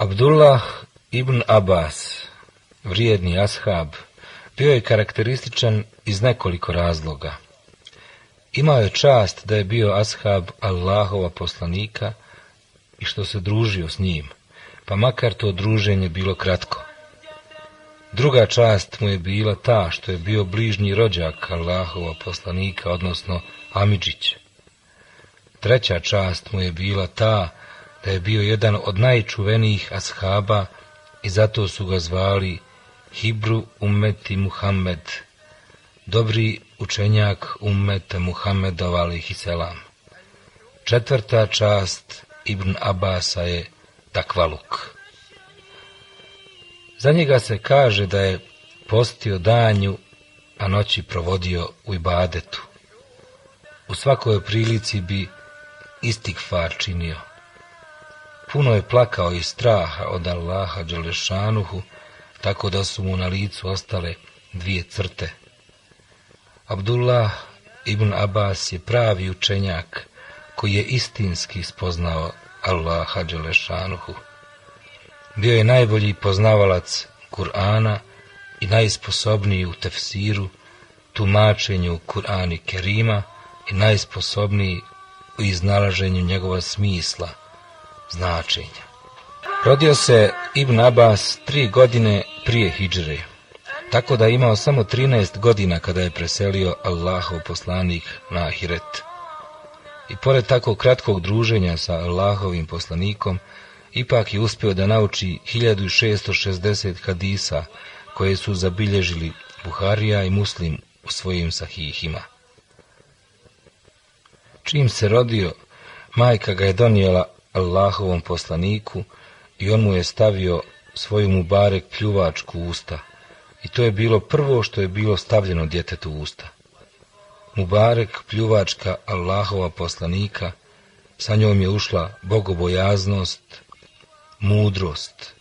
Abdullah ibn Abbas, vrijedni ashab, bio je karakterističan iz nekoliko razloga. Imao je čast da je bio ashab Allahova poslanika i što se družio s njim, pa makar to druženje bilo kratko. Druga čast mu je bila ta što je bio bližnji rođak Allahova poslanika, odnosno Amidžić. Treća čast mu je bila ta da je bio jedan od najčuvenijih ashaba i zato su ga zvali Hibru ummeti Muhammed, dobri učenjak ummeta Muhammedova selam. Četvrta čast Ibn Abasa je takvaluk. Za njega se kaže da je postio danju, a noći provodio u ibadetu. U svakoj prilici bi istikfar činio. Puno je plakao iz straha od Allaha Đelešanuhu, tako da su mu na licu ostale dvije crte. Abdullah ibn Abbas je pravi učenjak koji je istinski spoznao Allaha Đelešanuhu. Bio je najbolji poznavalac Kur'ana i najsposobniji u tefsiru, tumačenju Kur'ani Kerima i najsposobniji u iznalaženju njegova smisla, značenja. Rodio se Ibn Abbas tri godine prije Hidžre, tako da je imao samo 13 godina kada je preselio Allahov poslanik na Ahiret. I pored tako kratkog druženja sa Allahovim poslanikom, ipak je uspio da nauči 1660 hadisa koje su zabilježili Buharija i Muslim u svojim sahihima. Čim se rodio, majka ga je donijela Allahovom poslaniku i on mu je stavio svoju mubarek pljuvačku usta. I to je bilo prvo što je bilo stavljeno djetetu usta. Mubarek pljuvačka Allahova poslanika, sa njom je ušla bogobojaznost, mudrost.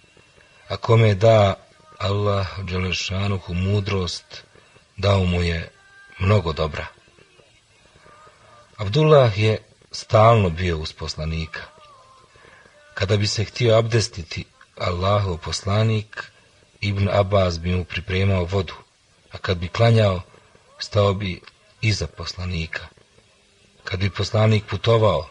A kome da Allah Đelešanuhu mudrost, dao mu je mnogo dobra. Abdullah je stalno bio uz poslanika. Kada bi se htio abdestiti Allahov poslanik, Ibn Abbas bi mu pripremao vodu, a kad bi klanjao, stao bi iza poslanika. Kad bi poslanik putovao,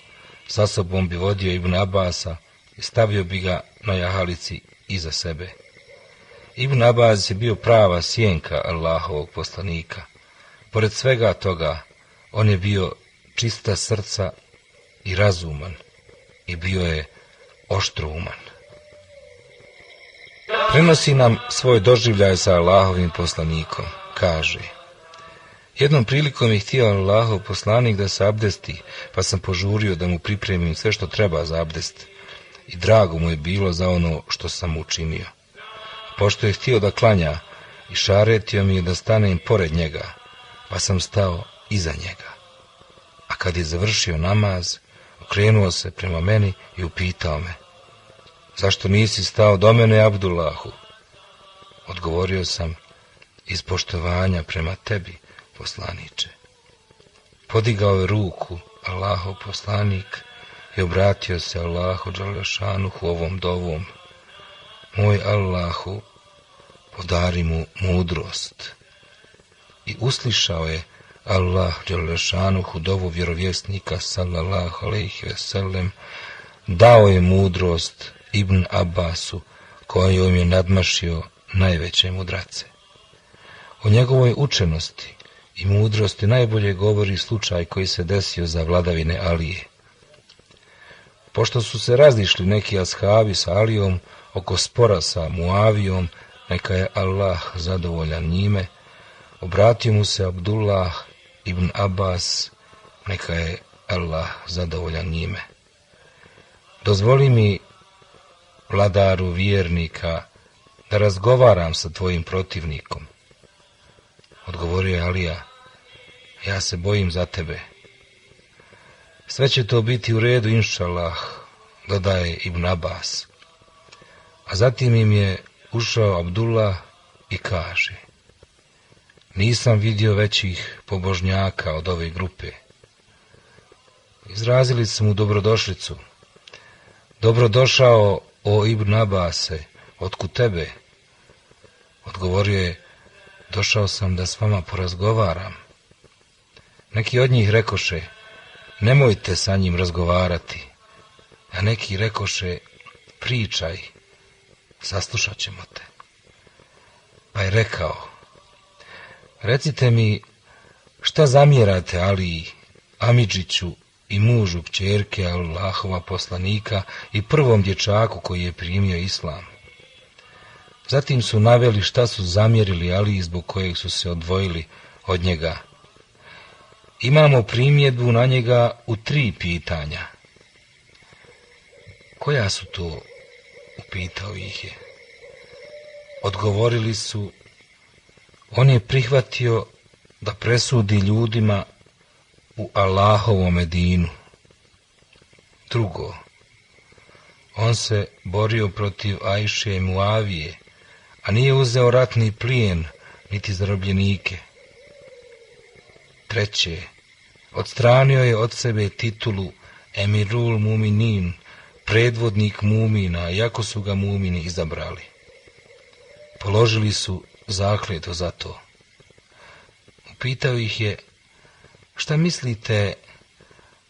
sa sobom bi vodio Ibn Abasa i stavio bi ga na jahalici iza sebe. Ibn Abbas je bio prava sjenka Allahovog poslanika. Pored svega toga, on je bio čista srca i razuman i bio je oštrouman. Prenosi nam svoj doživljaj sa Allahovim poslanikom. Kaže, jednom prilikom je htio Allahov poslanik da se abdesti, pa sam požurio da mu pripremim sve što treba za abdest. I drago mu je bilo za ono što sam učinio. Pošto je htio da klanja i šaretio mi je da stanem pored njega, pa sam stao iza njega. A kad je završio namaz, okrenuo se prema meni i upitao me, zašto nisi stao do mene, Abdullahu? Odgovorio sam, iz poštovanja prema tebi, poslaniče. Podigao je ruku, Allahov poslanik, i obratio se Allahu Đalešanuhu ovom dovom. Moj Allahu, podari mu mudrost. I uslišao je Allah Đalešanuhu dovu vjerovjesnika sallallahu alaihi veselem, dao je mudrost Ibn Abbasu, kojom je nadmašio najveće mudrace. O njegovoj učenosti i mudrosti najbolje govori slučaj koji se desio za vladavine Alije. Pošto su se razišli neki ashabi sa Alijom oko spora sa Muavijom, neka je Allah zadovoljan njime, obratio mu se Abdullah ibn Abbas, neka je Allah zadovoljan njime. Dozvoli mi, vladaru vjernika, da razgovaram sa tvojim protivnikom. Odgovorio je Alija, ja se bojim za tebe. Sve će to biti u redu, inšalah, dodaje Ibn Abbas. A zatim im je ušao Abdullah i kaže, nisam vidio većih pobožnjaka od ove grupe. Izrazili su mu dobrodošlicu. Dobrodošao o Ibn Abase, otku tebe? Odgovorio je, došao sam da s vama porazgovaram. Neki od njih rekoše, nemojte sa njim razgovarati, a neki rekoše, pričaj, saslušat ćemo te. Pa je rekao, recite mi, šta zamjerate Ali, Amidžiću i mužu kćerke Allahova poslanika i prvom dječaku koji je primio islam? Zatim su naveli šta su zamjerili Ali zbog kojeg su se odvojili od njega. Imamo primjedbu na njega u tri pitanja. Koja su to? Upitao ih je. Odgovorili su, on je prihvatio da presudi ljudima u Allahovom medinu. Drugo, on se borio protiv Ajše i Muavije, a nije uzeo ratni plijen, niti zarobljenike. Treće, odstranio je od sebe titulu Emirul Muminin, predvodnik mumina, jako su ga mumini izabrali. Položili su zakljeto za to. Upitao ih je, šta mislite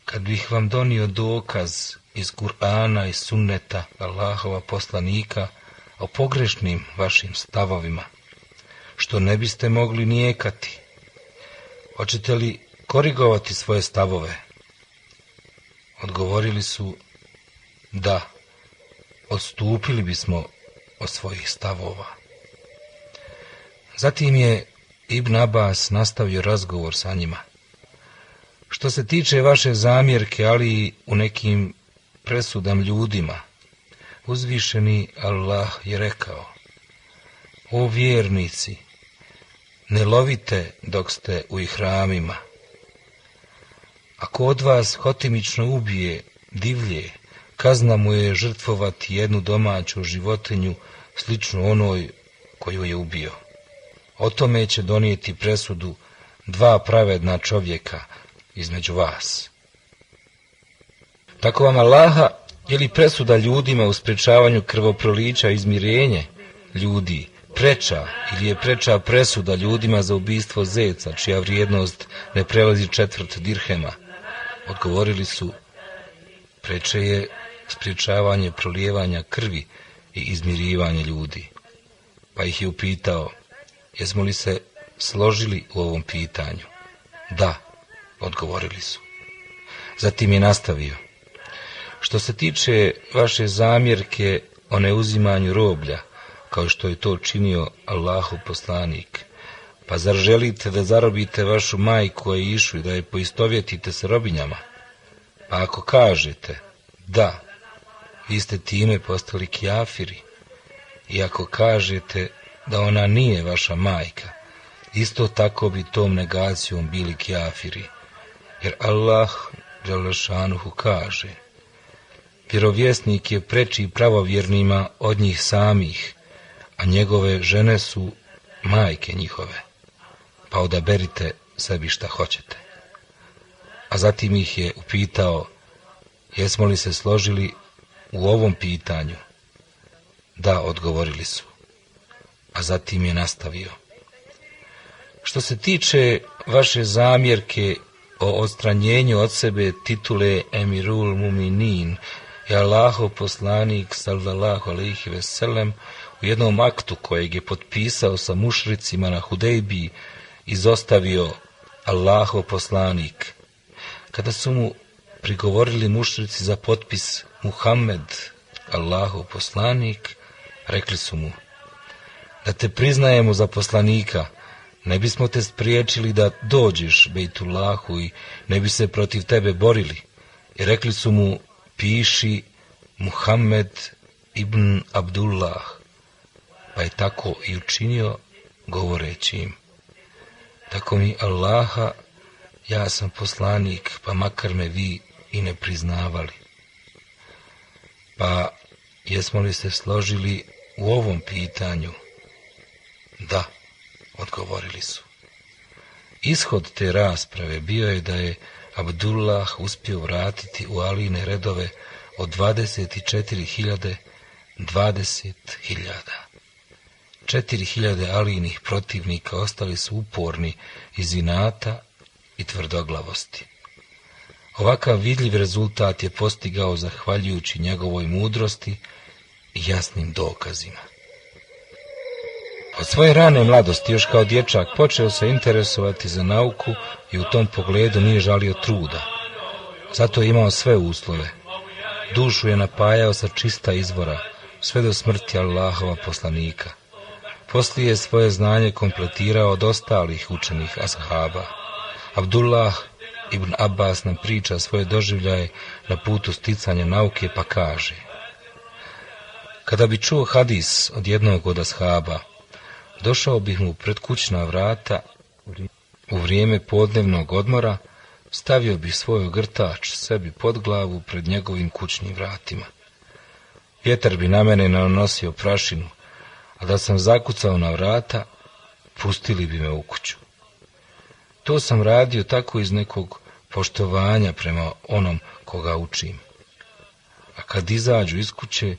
kad bih vam donio dokaz iz Kur'ana i sunneta Allahova poslanika o pogrešnim vašim stavovima, što ne biste mogli nijekati? Hoćete li korigovati svoje stavove? Odgovorili su da, odstupili bismo od svojih stavova. Zatim je Ibn Abbas nastavio razgovor sa njima. Što se tiče vaše zamjerke, ali u nekim presudam ljudima, uzvišeni Allah je rekao, o vjernici, ne lovite dok ste u ihramima. Ako od vas hotimično ubije divlje, kazna mu je žrtvovati jednu domaću životinju sličnu onoj koju je ubio. O tome će donijeti presudu dva pravedna čovjeka između vas. Tako vam Allaha je li presuda ljudima u sprečavanju krvoprolića izmirenje ljudi preča ili je preča presuda ljudima za ubistvo zeca čija vrijednost ne prelazi četvrt dirhema? Odgovorili su preče je spriječavanje prolijevanja krvi i izmirivanje ljudi. Pa ih je upitao, jesmo li se složili u ovom pitanju? Da, odgovorili su. Zatim je nastavio. Što se tiče vaše zamjerke o neuzimanju roblja, kao što je to činio Allahu poslanik, pa zar želite da zarobite vašu majku i išu i da je poistovjetite s robinjama? Pa ako kažete, da, vi ste time postali kjafiri. I ako kažete da ona nije vaša majka, isto tako bi tom negacijom bili kjafiri. Jer Allah Đalešanuhu kaže, vjerovjesnik je preči pravovjernima od njih samih, a njegove žene su majke njihove, pa odaberite sebi šta hoćete. A zatim ih je upitao, jesmo li se složili u ovom pitanju? Da, odgovorili su. A zatim je nastavio. Što se tiče vaše zamjerke o odstranjenju od sebe titule Emirul Muminin i Allahov poslanik sallallahu alaihi veselem u jednom aktu kojeg je potpisao sa mušricima na Hudejbi izostavio Allahov poslanik. Kada su mu prigovorili mušrici za potpis Muhammed, Allahu poslanik, rekli su mu, da te priznajemo za poslanika, ne bismo te spriječili da dođeš Bejtullahu i ne bi se protiv tebe borili. I rekli su mu, piši Muhammed ibn Abdullah, pa je tako i učinio govoreći im. Tako mi Allaha, ja sam poslanik, pa makar me vi i ne priznavali. Pa jesmo li se složili u ovom pitanju? Da, odgovorili su. Ishod te rasprave bio je da je Abdullah uspio vratiti u Aline redove od 24.000 dvadeset hiljada. Četiri hiljade alinih protivnika ostali su uporni iz inata i tvrdoglavosti. Ovakav vidljiv rezultat je postigao zahvaljujući njegovoj mudrosti i jasnim dokazima. Od svoje rane mladosti, još kao dječak, počeo se interesovati za nauku i u tom pogledu nije žalio truda. Zato je imao sve uslove. Dušu je napajao sa čista izvora, sve do smrti Allahova poslanika. Poslije je svoje znanje kompletirao od ostalih učenih ashaba. Abdullah ibn Abbas nam priča svoje doživljaje na putu sticanja nauke pa kaže Kada bi čuo hadis od jednog od ashaba, došao bih mu pred kućna vrata u vrijeme podnevnog odmora, stavio bih svoj grtač sebi pod glavu pred njegovim kućnim vratima. Vjetar bi na mene nanosio prašinu, a da sam zakucao na vrata, pustili bi me u kuću. To sam radio tako iz nekog poštovanja prema onom koga učim. A kad izađu iz kuće,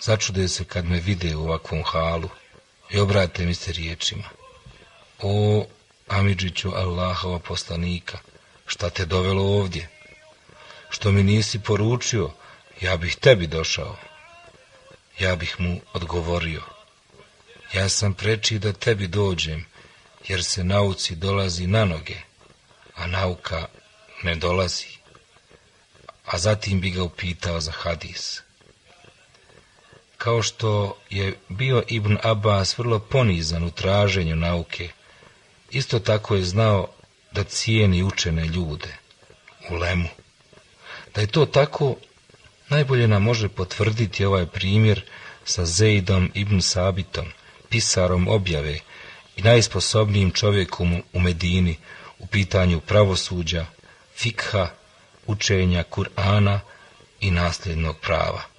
začude se kad me vide u ovakvom halu i obrate mi se riječima. O, Amidžiću Allahova poslanika, šta te dovelo ovdje? Što mi nisi poručio, ja bih tebi došao. Ja bih mu odgovorio. Ja sam preči da tebi dođem, jer se nauci dolazi na noge, a nauka ne dolazi. A zatim bi ga upitao za hadis. Kao što je bio Ibn Abbas vrlo ponizan u traženju nauke, isto tako je znao da cijeni učene ljude, u lemu. Da je to tako, najbolje nam može potvrditi ovaj primjer sa Zeidom ibn Sabitom, pisarom objave i najsposobnijim čovjekom u Medini u pitanju pravosuđa, fikha, učenja Kur'ana i nasljednog prava.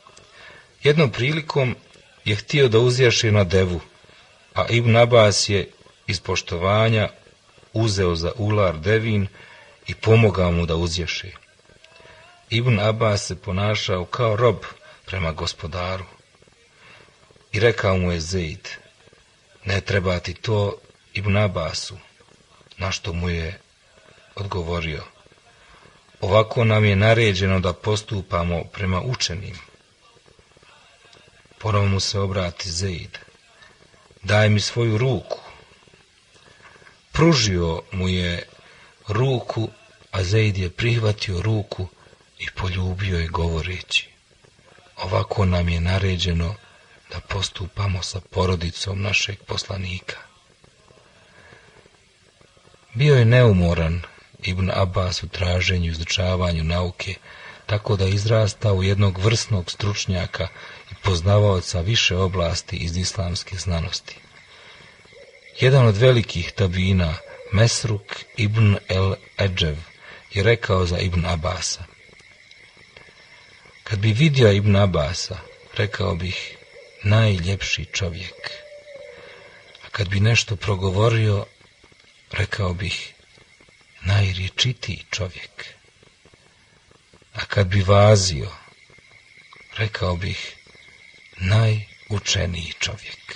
Jednom prilikom je htio da uzjaše na devu, a Ibn Abbas je iz poštovanja uzeo za ular devin i pomogao mu da uzješe. Ibn Abbas se ponašao kao rob prema gospodaru. I rekao mu je Zeid, ne treba ti to Ibn Abbasu, na što mu je odgovorio. Ovako nam je naređeno da postupamo prema učenim. Ponovo mu se obrati Zeid. Daj mi svoju ruku. Pružio mu je ruku, a Zeid je prihvatio ruku i poljubio je govoreći. Ovako nam je naređeno da postupamo sa porodicom našeg poslanika. Bio je neumoran Ibn Abbas u traženju i izučavanju nauke, tako da izrasta u jednog vrsnog stručnjaka i poznavaoca više oblasti iz islamske znanosti. Jedan od velikih tabina, Mesruk ibn el Eđev, je rekao za Ibn Abasa. Kad bi vidio Ibn Abasa, rekao bih, najljepši čovjek. A kad bi nešto progovorio, rekao bih, najriječitiji čovjek. A kad bi vazio, rekao bih, najučeniji čovjek.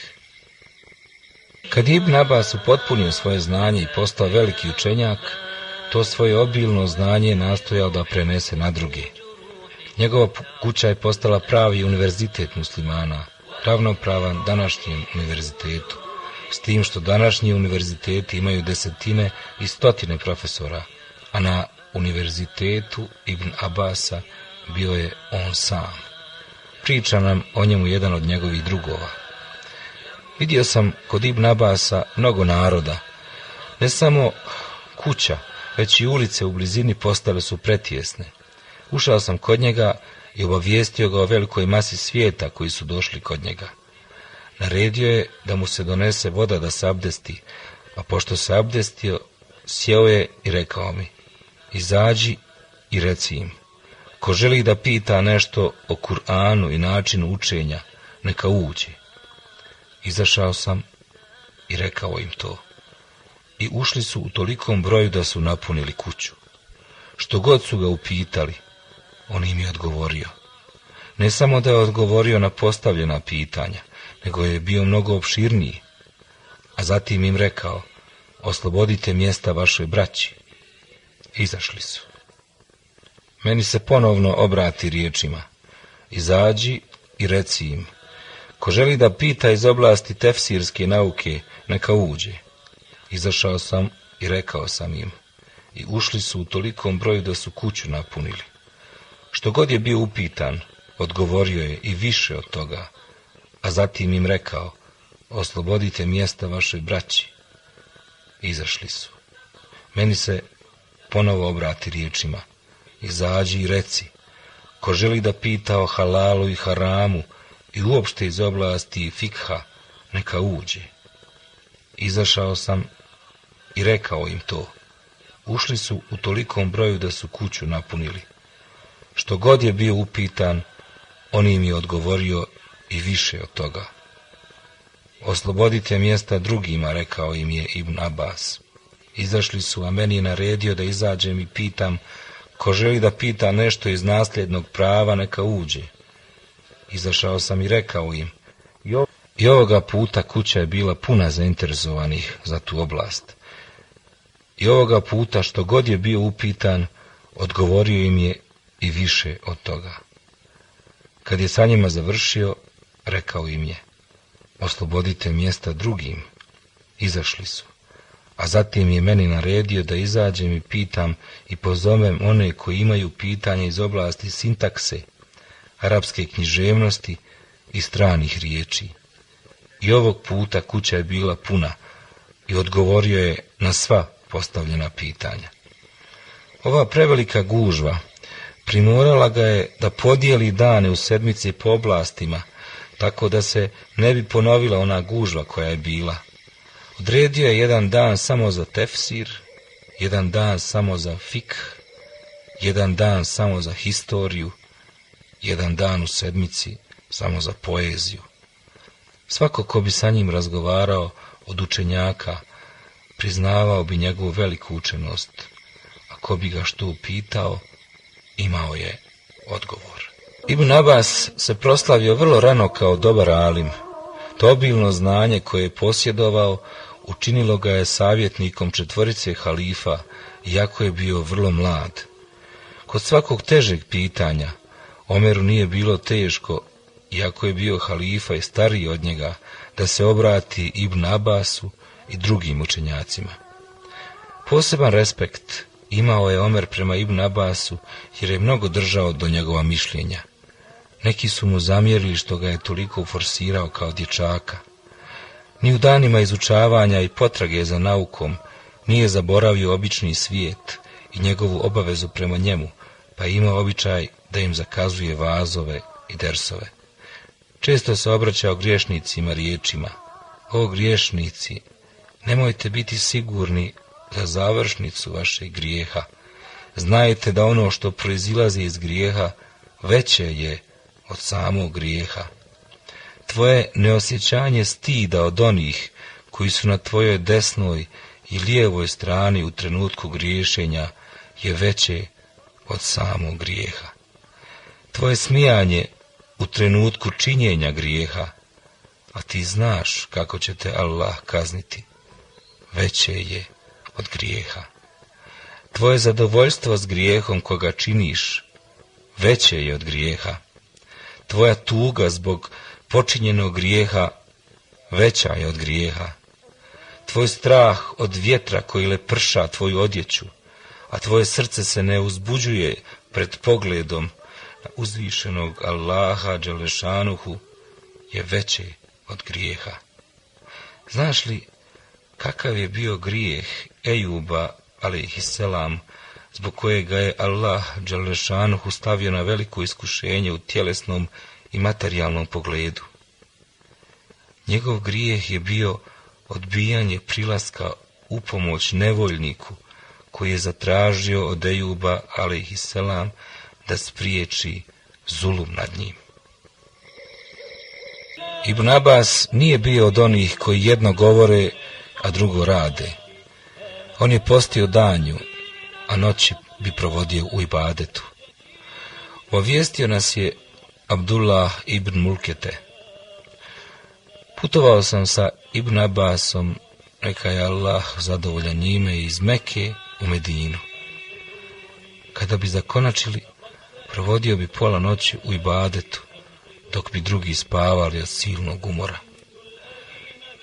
Kad Ibn Abbas upotpunio svoje znanje i postao veliki učenjak, to svoje obilno znanje nastojao da prenese na druge. Njegova kuća je postala pravi univerzitet muslimana, ravnopravan današnjem univerzitetu, s tim što današnji univerziteti imaju desetine i stotine profesora, a na univerzitetu Ibn Abasa bio je on sam. Priča nam o njemu jedan od njegovih drugova. Vidio sam kod Ibn Abasa mnogo naroda. Ne samo kuća, već i ulice u blizini postale su pretjesne. Ušao sam kod njega i obavijestio ga o velikoj masi svijeta koji su došli kod njega. Naredio je da mu se donese voda da se abdesti, a pošto se abdestio, sjeo je i rekao mi, izađi i reci im, ko želi da pita nešto o Kur'anu i načinu učenja, neka uđe. Izašao sam i rekao im to. I ušli su u tolikom broju da su napunili kuću. Što god su ga upitali, on im je odgovorio. Ne samo da je odgovorio na postavljena pitanja, nego je bio mnogo opširniji, a zatim im rekao, oslobodite mjesta vašoj braći. Izašli su. Meni se ponovno obrati riječima, izađi i reci im, ko želi da pita iz oblasti tefsirske nauke, neka uđe. Izašao sam i rekao sam im, i ušli su u tolikom broju da su kuću napunili. Što god je bio upitan, odgovorio je i više od toga, a zatim im rekao, oslobodite mjesta vašoj braći. Izašli su. Meni se ponovo obrati riječima, izađi i reci, ko želi da pita o halalu i haramu i uopšte iz oblasti fikha, neka uđe. Izašao sam i rekao im to. Ušli su u tolikom broju da su kuću napunili. Što god je bio upitan, on im je odgovorio i više od toga. Oslobodite mjesta drugima, rekao im je Ibn Abbas. Izašli su, a meni je naredio da izađem i pitam, ko želi da pita nešto iz nasljednog prava, neka uđe. Izašao sam i rekao im, i ovoga puta kuća je bila puna zainteresovanih za tu oblast. I ovoga puta što god je bio upitan, odgovorio im je i više od toga. Kad je sa njima završio, rekao im je, oslobodite mjesta drugim. Izašli su. A zatim je meni naredio da izađem i pitam i pozovem one koji imaju pitanja iz oblasti sintakse, arapske književnosti i stranih riječi. I ovog puta kuća je bila puna i odgovorio je na sva postavljena pitanja. Ova prevelika gužva primorala ga je da podijeli dane u sedmici po oblastima, tako da se ne bi ponovila ona gužva koja je bila. Odredio je jedan dan samo za tefsir, jedan dan samo za fik, jedan dan samo za historiju, jedan dan u sedmici samo za poeziju. Svako ko bi sa njim razgovarao od učenjaka, priznavao bi njegovu veliku učenost, a ko bi ga što upitao, imao je odgovor. Ibn Abbas se proslavio vrlo rano kao dobar alim. To obilno znanje koje je posjedovao učinilo ga je savjetnikom četvorice halifa, iako je bio vrlo mlad. Kod svakog težeg pitanja, Omeru nije bilo teško, iako je bio halifa i stariji od njega, da se obrati Ibn Abbasu i drugim učenjacima. Poseban respekt imao je Omer prema Ibn Abbasu, jer je mnogo držao do njegova mišljenja. Neki su mu zamjerili što ga je toliko forsirao kao dječaka. Ni u danima izučavanja i potrage za naukom nije zaboravio obični svijet i njegovu obavezu prema njemu, pa je imao običaj da im zakazuje vazove i dersove. Često se obraćao griješnicima riječima. O griješnici, nemojte biti sigurni za završnicu vašeg grijeha. Znajte da ono što proizilazi iz grijeha veće je od samog grijeha. Tvoje neosjećanje stida od onih koji su na tvojoj desnoj i lijevoj strani u trenutku griješenja je veće od samog grijeha. Tvoje smijanje u trenutku činjenja grijeha, a ti znaš kako će te Allah kazniti, veće je od grijeha. Tvoje zadovoljstvo s grijehom koga činiš, veće je od grijeha. Tvoja tuga zbog počinjenog grijeha, veća je od grijeha. Tvoj strah od vjetra koji leprša tvoju odjeću, a tvoje srce se ne uzbuđuje pred pogledom na uzvišenog Allaha Đalešanuhu, je veće od grijeha. Znaš li kakav je bio grijeh Ejuba, selam, zbog kojega je Allah Đalešanuhu stavio na veliko iskušenje u tjelesnom i materijalnom pogledu. Njegov grijeh je bio odbijanje prilaska u pomoć nevoljniku, koji je zatražio od Ejuba, selam, da spriječi zulum nad njim. Ibn Abbas nije bio od onih koji jedno govore, a drugo rade. On je postio danju, a noći bi provodio u ibadetu. Ovijestio nas je Abdullah ibn Mulkete. Putovao sam sa Ibn Abbasom, neka je Allah zadovoljan njime, iz Meke u Medinu. Kada bi zakonačili, provodio bi pola noći u ibadetu, dok bi drugi spavali od silnog umora.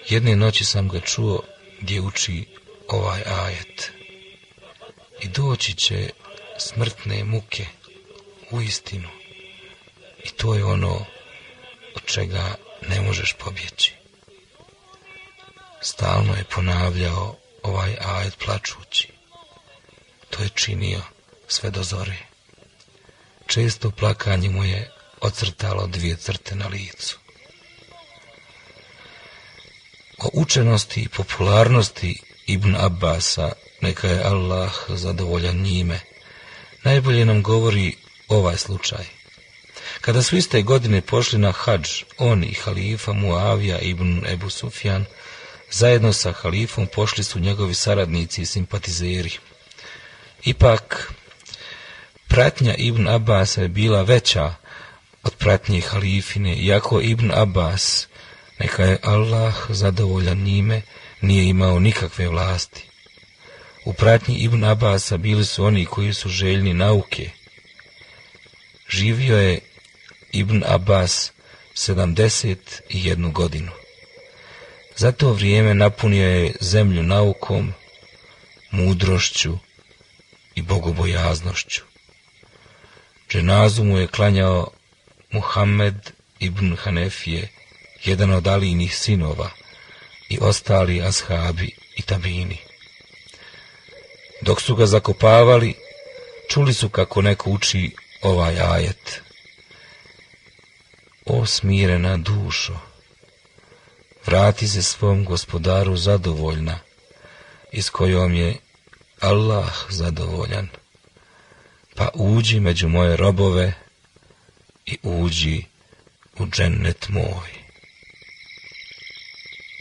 Jedne noći sam ga čuo gdje uči ovaj ajet. I doći će smrtne muke u istinu. I to je ono od čega ne možeš pobjeći. Stalno je ponavljao ovaj ajet plačući. To je činio sve do zore. Često plakanje mu je ocrtalo dvije crte na licu. O učenosti i popularnosti Ibn Abbasa, neka je Allah zadovoljan njime, najbolje nam govori ovaj slučaj. Kada su iste godine pošli na hađ, on i halifa Muavija ibn Ebu Sufjan, zajedno sa halifom pošli su njegovi saradnici i simpatizeri. Ipak, pratnja Ibn Abbas je bila veća od pratnje halifine, iako Ibn Abbas, neka je Allah zadovoljan njime, nije imao nikakve vlasti. U pratnji Ibn Abasa bili su oni koji su željni nauke. Živio je Ibn Abbas jednu godinu. Za to vrijeme napunio je zemlju naukom, mudrošću i bogobojaznošću. Dženazu mu je klanjao Muhammed ibn Hanefije, jedan od Alijinih sinova, i ostali ashabi i tabini. Dok su ga zakopavali, čuli su kako neko uči ovaj ajet. O smirena dušo, vrati se svom gospodaru zadovoljna, i s kojom je Allah zadovoljan, pa uđi među moje robove i uđi u džennet moj.